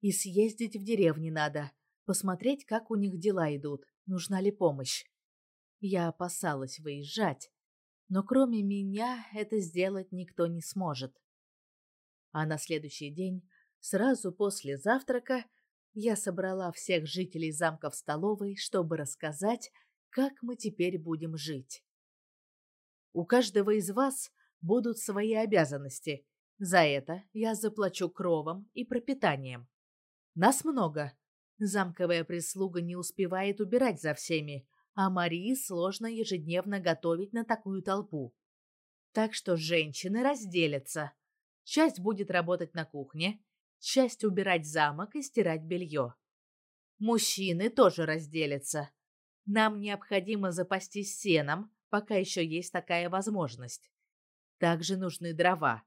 И съездить в деревню надо, посмотреть, как у них дела идут, нужна ли помощь. Я опасалась выезжать, но кроме меня это сделать никто не сможет. А на следующий день, сразу после завтрака, я собрала всех жителей замка в столовой, чтобы рассказать, как мы теперь будем жить. У каждого из вас будут свои обязанности. За это я заплачу кровом и пропитанием. Нас много. Замковая прислуга не успевает убирать за всеми, а Марии сложно ежедневно готовить на такую толпу. Так что женщины разделятся. Часть будет работать на кухне, часть убирать замок и стирать белье. Мужчины тоже разделятся. Нам необходимо запастись сеном, пока еще есть такая возможность. Также нужны дрова.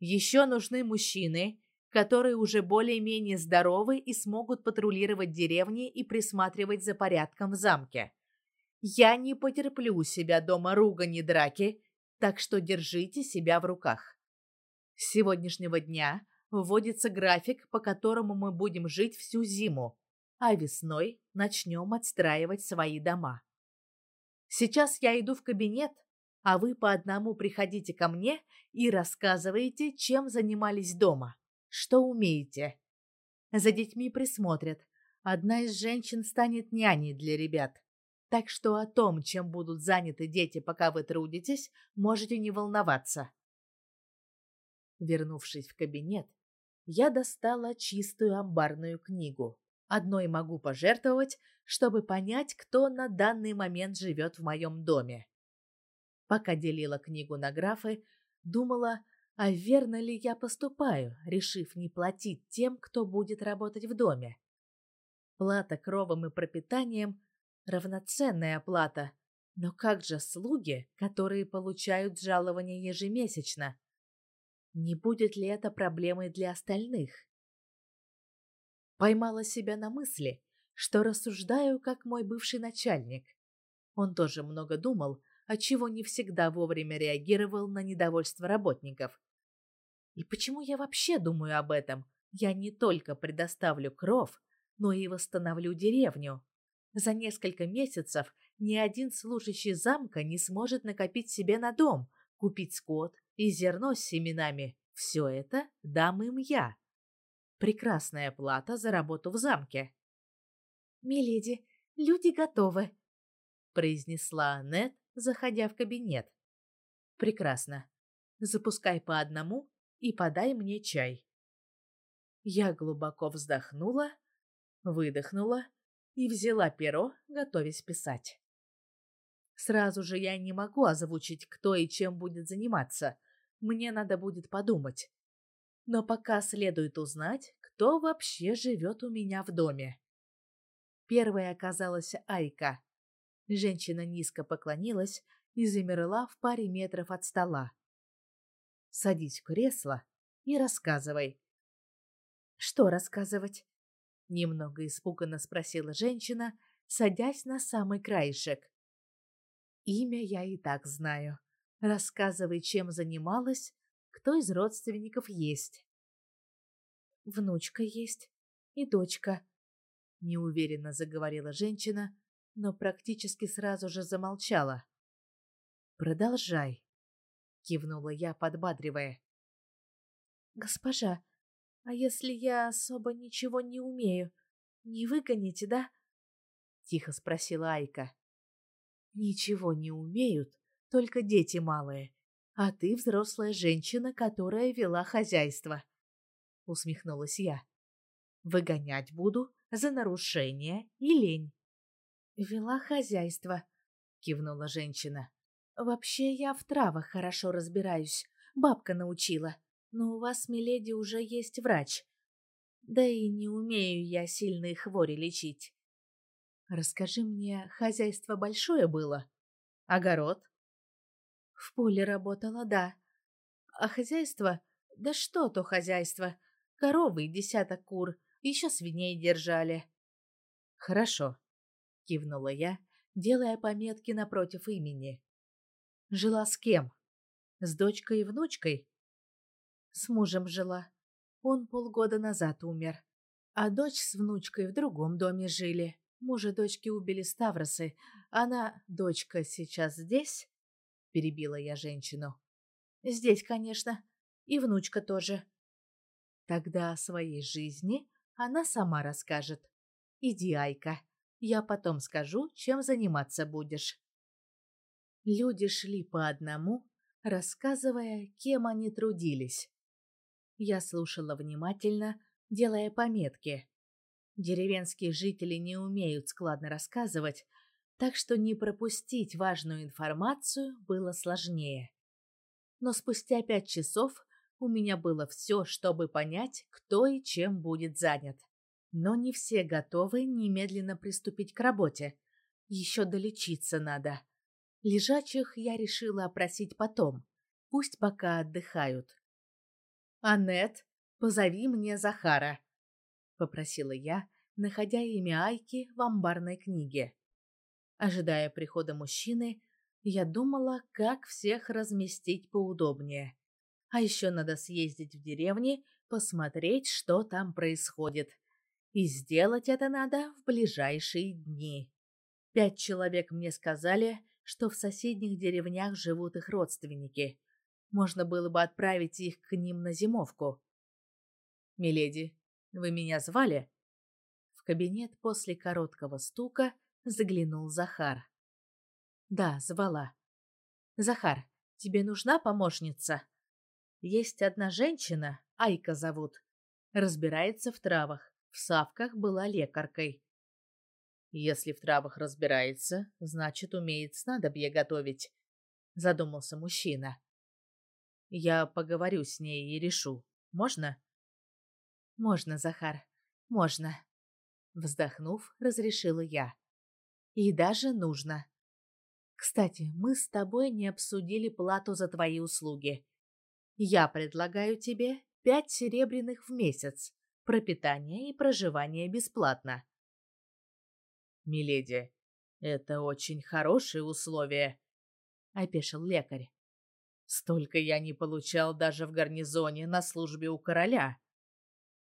Еще нужны мужчины, которые уже более-менее здоровы и смогут патрулировать деревни и присматривать за порядком в замке. Я не потерплю у себя дома ругани драки, так что держите себя в руках. С сегодняшнего дня вводится график, по которому мы будем жить всю зиму, а весной начнем отстраивать свои дома. Сейчас я иду в кабинет, а вы по одному приходите ко мне и рассказываете, чем занимались дома, что умеете. За детьми присмотрят. Одна из женщин станет няней для ребят. Так что о том, чем будут заняты дети, пока вы трудитесь, можете не волноваться. Вернувшись в кабинет, я достала чистую амбарную книгу. Одной могу пожертвовать, чтобы понять, кто на данный момент живет в моем доме. Пока делила книгу на графы, думала, а верно ли я поступаю, решив не платить тем, кто будет работать в доме. Плата кровом и пропитанием – равноценная оплата, но как же слуги, которые получают жалование ежемесячно? Не будет ли это проблемой для остальных? Поймала себя на мысли, что рассуждаю как мой бывший начальник. Он тоже много думал, отчего не всегда вовремя реагировал на недовольство работников. И почему я вообще думаю об этом? Я не только предоставлю кров, но и восстановлю деревню. За несколько месяцев ни один служащий замка не сможет накопить себе на дом, купить скот и зерно с семенами. Все это дам им я. Прекрасная плата за работу в замке. «Миледи, люди готовы», — произнесла Аннет, заходя в кабинет. «Прекрасно. Запускай по одному и подай мне чай». Я глубоко вздохнула, выдохнула и взяла перо, готовясь писать. Сразу же я не могу озвучить, кто и чем будет заниматься. Мне надо будет подумать. Но пока следует узнать, кто вообще живет у меня в доме. Первой оказалась Айка. Женщина низко поклонилась и замерла в паре метров от стола. «Садись в кресло и рассказывай». «Что рассказывать?» Немного испуганно спросила женщина, садясь на самый краешек. «Имя я и так знаю. Рассказывай, чем занималась, кто из родственников есть». «Внучка есть и дочка», — неуверенно заговорила женщина, но практически сразу же замолчала. «Продолжай», — кивнула я, подбадривая. «Госпожа, а если я особо ничего не умею, не выгоните, да?» — тихо спросила Айка. «Ничего не умеют только дети малые, а ты взрослая женщина, которая вела хозяйство», — усмехнулась я. «Выгонять буду за нарушение и лень». Вела хозяйство, кивнула женщина. Вообще я в травах хорошо разбираюсь. Бабка научила. Но у вас, миледи, уже есть врач. Да и не умею я сильные хвори лечить. Расскажи мне, хозяйство большое было? Огород? В поле работала, да. А хозяйство? Да что то хозяйство. Коровы и десяток кур. Еще свиней держали. Хорошо, кивнула я, делая пометки напротив имени. Жила с кем? С дочкой и внучкой? С мужем жила. Он полгода назад умер. А дочь с внучкой в другом доме жили. Мужа дочки убили Ставросы. Она, дочка, сейчас здесь? Перебила я женщину. Здесь, конечно. И внучка тоже. Тогда о своей жизни она сама расскажет. Иди, Айка. Я потом скажу, чем заниматься будешь. Люди шли по одному, рассказывая, кем они трудились. Я слушала внимательно, делая пометки. Деревенские жители не умеют складно рассказывать, так что не пропустить важную информацию было сложнее. Но спустя пять часов у меня было все, чтобы понять, кто и чем будет занят. Но не все готовы немедленно приступить к работе. Еще долечиться надо. Лежачих я решила опросить потом. Пусть пока отдыхают. «Аннет, позови мне Захара», — попросила я, находя имя Айки в амбарной книге. Ожидая прихода мужчины, я думала, как всех разместить поудобнее. А еще надо съездить в деревни, посмотреть, что там происходит. И сделать это надо в ближайшие дни. Пять человек мне сказали, что в соседних деревнях живут их родственники. Можно было бы отправить их к ним на зимовку. «Миледи, вы меня звали?» В кабинет после короткого стука заглянул Захар. «Да, звала. Захар, тебе нужна помощница?» «Есть одна женщина, Айка зовут. Разбирается в травах. В Савках была лекаркой. Если в травах разбирается, значит, умеет снадобье готовить, задумался мужчина. Я поговорю с ней и решу. Можно? Можно, Захар. Можно. Вздохнув, разрешила я. И даже нужно. Кстати, мы с тобой не обсудили плату за твои услуги. Я предлагаю тебе пять серебряных в месяц, пропитание и проживание бесплатно. «Миледи, это очень хорошие условия», — опешил лекарь. «Столько я не получал даже в гарнизоне на службе у короля».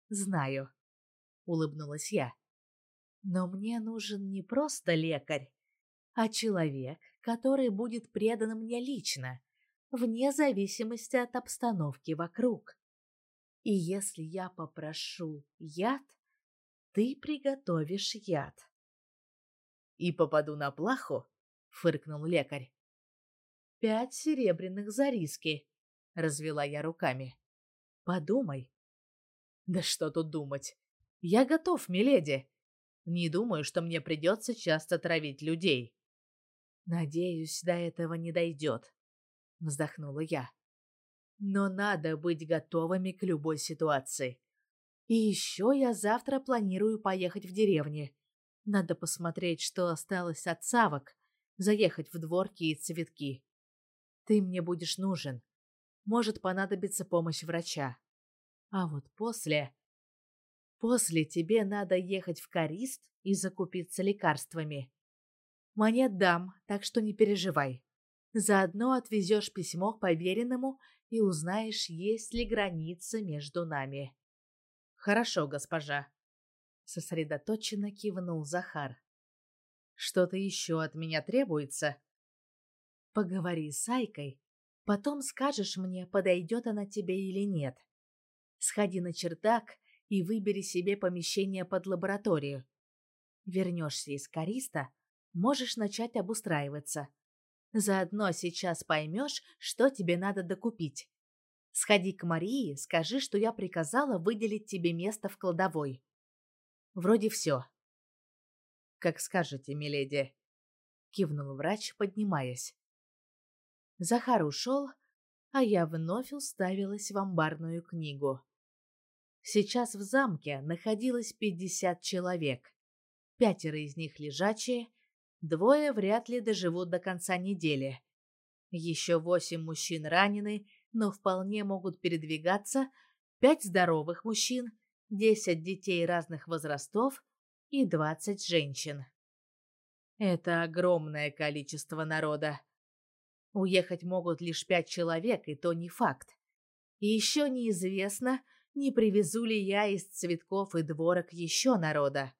«Знаю», — улыбнулась я. «Но мне нужен не просто лекарь, а человек, который будет предан мне лично, вне зависимости от обстановки вокруг. И если я попрошу яд, ты приготовишь яд и попаду на плаху?» — фыркнул лекарь. «Пять серебряных за риски», — развела я руками. «Подумай». «Да что тут думать? Я готов, миледи. Не думаю, что мне придется часто травить людей». «Надеюсь, до этого не дойдет», — вздохнула я. «Но надо быть готовыми к любой ситуации. И еще я завтра планирую поехать в деревню. Надо посмотреть, что осталось от савок, заехать в дворки и цветки. Ты мне будешь нужен. Может понадобиться помощь врача. А вот после... После тебе надо ехать в Карист и закупиться лекарствами. Монет дам, так что не переживай. Заодно отвезешь письмо к поверенному и узнаешь, есть ли граница между нами. Хорошо, госпожа сосредоточенно кивнул Захар. Что-то еще от меня требуется? Поговори с Айкой, потом скажешь мне, подойдет она тебе или нет. Сходи на чердак и выбери себе помещение под лабораторию. Вернешься из Кариста, можешь начать обустраиваться. Заодно сейчас поймешь, что тебе надо докупить. Сходи к Марии, скажи, что я приказала выделить тебе место в кладовой. Вроде все. Как скажете, миледи, кивнул врач, поднимаясь. Захар ушел, а я вновь уставилась в амбарную книгу. Сейчас в замке находилось пятьдесят человек. Пятеро из них лежачие, двое вряд ли доживут до конца недели. Еще восемь мужчин ранены, но вполне могут передвигаться, пять здоровых мужчин, десять детей разных возрастов и двадцать женщин. Это огромное количество народа. Уехать могут лишь пять человек, и то не факт. И еще неизвестно, не привезу ли я из цветков и дворок еще народа.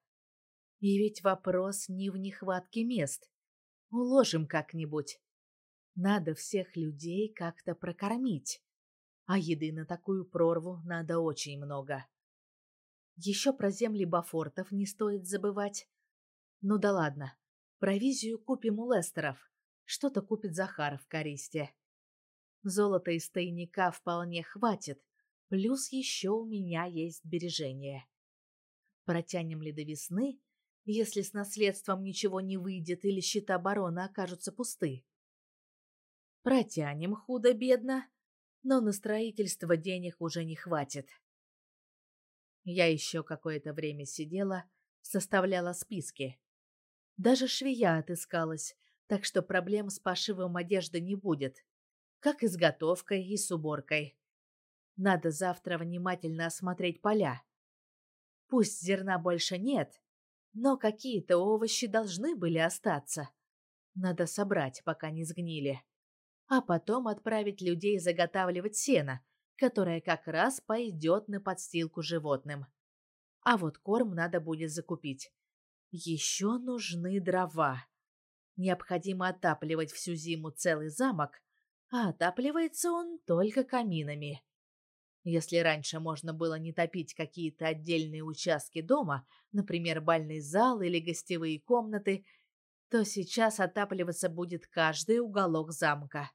И ведь вопрос не в нехватке мест. Уложим как-нибудь. Надо всех людей как-то прокормить. А еды на такую прорву надо очень много. Еще про земли Бафортов не стоит забывать. Ну да ладно. Провизию купим у Лестеров. Что-то купит Захар в Користе. Золота из тайника вполне хватит. Плюс еще у меня есть сбережения. Протянем ли до весны, если с наследством ничего не выйдет или счета барона окажутся пусты? Протянем худо-бедно, но на строительство денег уже не хватит. Я еще какое-то время сидела, составляла списки. Даже швея отыскалась, так что проблем с пошивом одежды не будет, как и с готовкой и с уборкой. Надо завтра внимательно осмотреть поля. Пусть зерна больше нет, но какие-то овощи должны были остаться. Надо собрать, пока не сгнили. А потом отправить людей заготавливать сено, которое как раз пойдет на подстилку животным. А вот корм надо будет закупить. Еще нужны дрова. Необходимо отапливать всю зиму целый замок, а отапливается он только каминами. Если раньше можно было не топить какие-то отдельные участки дома, например, бальный зал или гостевые комнаты, то сейчас отапливаться будет каждый уголок замка.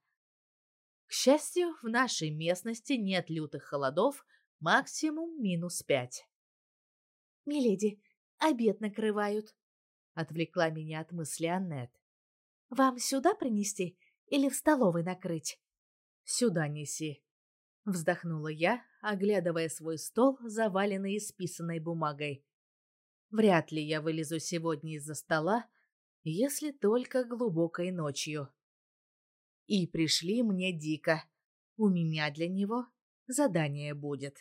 К счастью, в нашей местности нет лютых холодов, максимум минус пять. «Миледи, обед накрывают», — отвлекла меня от мысли Аннет. Вам сюда принести или в столовой накрыть? Сюда неси. Вздохнула я, оглядывая свой стол, заваленный исписанной бумагой. Вряд ли я вылезу сегодня из-за стола, если только глубокой ночью. И пришли мне дико. У меня для него задание будет.